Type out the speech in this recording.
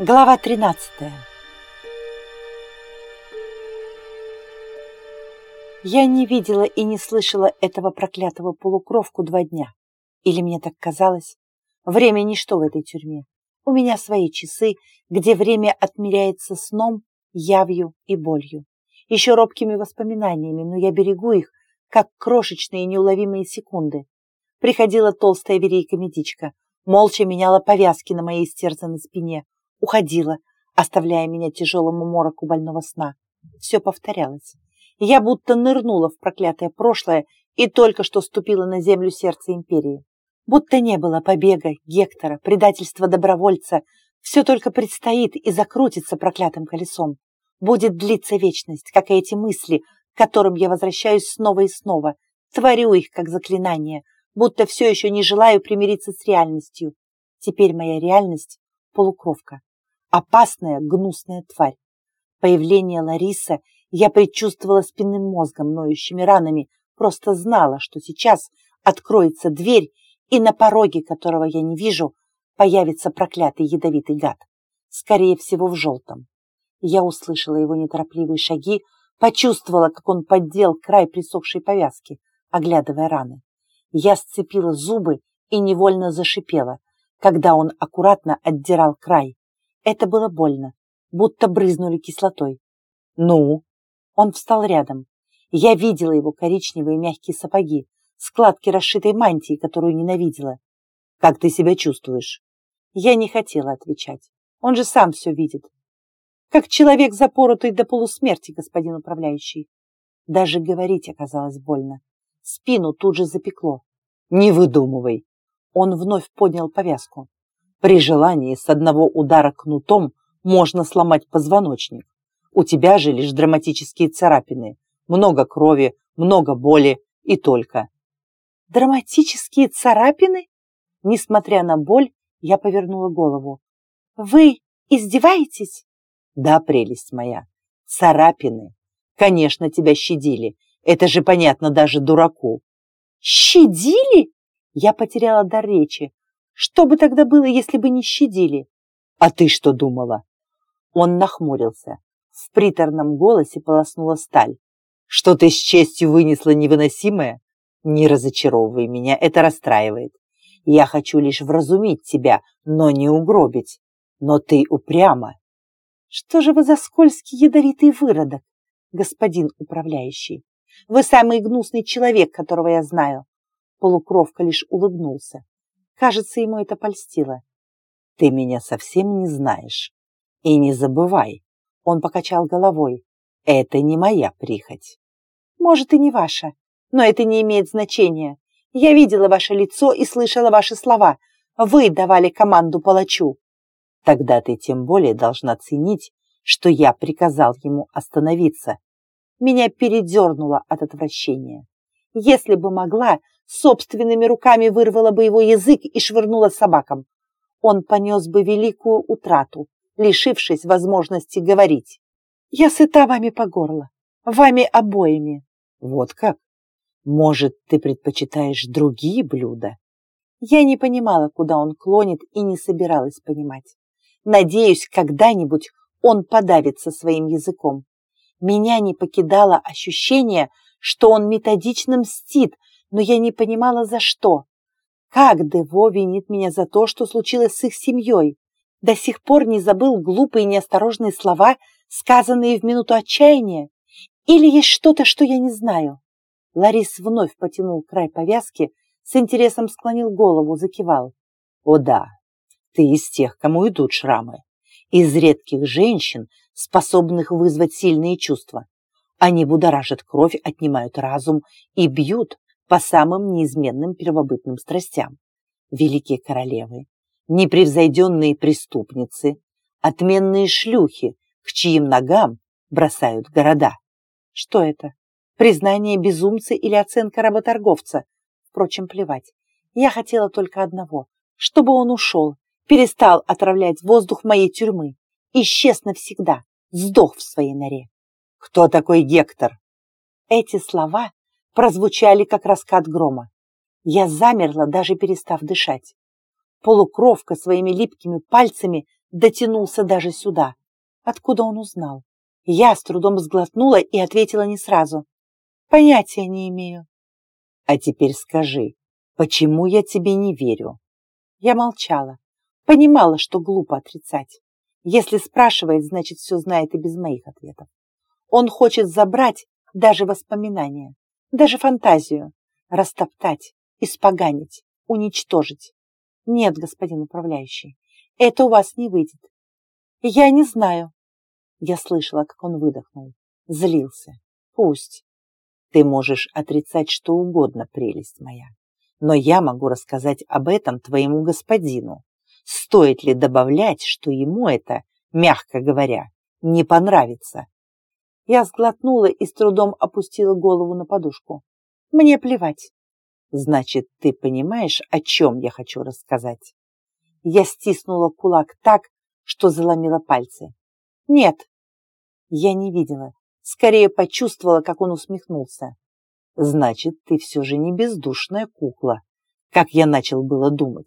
Глава 13 Я не видела и не слышала этого проклятого полукровку два дня. Или мне так казалось? Время ничто в этой тюрьме. У меня свои часы, где время отмеряется сном, явью и болью. Еще робкими воспоминаниями, но я берегу их, как крошечные неуловимые секунды. Приходила толстая верейка-медичка, молча меняла повязки на моей стерзанной спине, уходила, оставляя меня тяжелому мороку больного сна. Все повторялось. Я будто нырнула в проклятое прошлое и только что ступила на землю сердца империи. Будто не было побега, Гектора, предательства добровольца. Все только предстоит и закрутится проклятым колесом. Будет длиться вечность, как и эти мысли, к которым я возвращаюсь снова и снова. Творю их, как заклинание, будто все еще не желаю примириться с реальностью. Теперь моя реальность — полукровка. Опасная, гнусная тварь. Появление Лариса я предчувствовала спинным мозгом, ноющими ранами, просто знала, что сейчас откроется дверь, и на пороге, которого я не вижу, появится проклятый ядовитый гад. Скорее всего, в желтом. Я услышала его неторопливые шаги, почувствовала, как он поддел край присохшей повязки, оглядывая раны. Я сцепила зубы и невольно зашипела, когда он аккуратно отдирал край. Это было больно, будто брызнули кислотой. «Ну?» Он встал рядом. Я видела его коричневые мягкие сапоги, складки расшитой мантии, которую ненавидела. «Как ты себя чувствуешь?» Я не хотела отвечать. Он же сам все видит. Как человек, запоротый до полусмерти, господин управляющий. Даже говорить оказалось больно. Спину тут же запекло. «Не выдумывай!» Он вновь поднял повязку. «При желании с одного удара кнутом можно сломать позвоночник. У тебя же лишь драматические царапины. Много крови, много боли и только. Драматические царапины? Несмотря на боль, я повернула голову. Вы издеваетесь? Да, прелесть моя. Царапины. Конечно, тебя щадили. Это же понятно даже дураку. Щадили? Я потеряла дар речи. Что бы тогда было, если бы не щадили? А ты что думала? Он нахмурился. В приторном голосе полоснула сталь. Что ты с честью вынесла невыносимое? Не разочаровывай меня, это расстраивает. Я хочу лишь вразумить тебя, но не угробить. Но ты упряма. Что же вы за скользкий ядовитый выродок, господин управляющий? Вы самый гнусный человек, которого я знаю. Полукровка лишь улыбнулся. Кажется, ему это польстило. Ты меня совсем не знаешь. И не забывай. Он покачал головой. Это не моя прихоть. Может, и не ваша, но это не имеет значения. Я видела ваше лицо и слышала ваши слова. Вы давали команду палачу. Тогда ты тем более должна ценить, что я приказал ему остановиться. Меня передернуло от отвращения. Если бы могла, собственными руками вырвала бы его язык и швырнула собакам. Он понес бы великую утрату, лишившись возможности говорить. Я сыта вами по горло, вами обоими. Вот как? Может, ты предпочитаешь другие блюда? Я не понимала, куда он клонит, и не собиралась понимать. Надеюсь, когда-нибудь он подавится своим языком. Меня не покидало ощущение, что он методично мстит, но я не понимала, за что. Как Дево винит меня за то, что случилось с их семьей? До сих пор не забыл глупые неосторожные слова, сказанные в минуту отчаяния? Или есть что-то, что я не знаю? Ларис вновь потянул край повязки, с интересом склонил голову, закивал. О да, ты из тех, кому идут шрамы. Из редких женщин, способных вызвать сильные чувства. Они будоражат кровь, отнимают разум и бьют по самым неизменным первобытным страстям. Великие королевы, непревзойденные преступницы, отменные шлюхи, к чьим ногам бросают города. Что это? Признание безумца или оценка работорговца? Впрочем, плевать. Я хотела только одного, чтобы он ушел, перестал отравлять воздух моей тюрьмы, исчез навсегда, сдох в своей норе. Кто такой Гектор? Эти слова прозвучали, как раскат грома. Я замерла, даже перестав дышать. Полукровка своими липкими пальцами дотянулся даже сюда. Откуда он узнал? Я с трудом сглотнула и ответила не сразу. Понятия не имею. А теперь скажи, почему я тебе не верю? Я молчала. Понимала, что глупо отрицать. Если спрашивает, значит, все знает и без моих ответов. Он хочет забрать даже воспоминания, даже фантазию, растоптать, испоганить, уничтожить. Нет, господин управляющий, это у вас не выйдет. Я не знаю. Я слышала, как он выдохнул. Злился. Пусть. Ты можешь отрицать что угодно, прелесть моя. Но я могу рассказать об этом твоему господину. Стоит ли добавлять, что ему это, мягко говоря, не понравится? Я сглотнула и с трудом опустила голову на подушку. Мне плевать. Значит, ты понимаешь, о чем я хочу рассказать? Я стиснула кулак так, что заломила пальцы. Нет. Я не видела. Скорее почувствовала, как он усмехнулся. Значит, ты все же не бездушная кукла, как я начал было думать.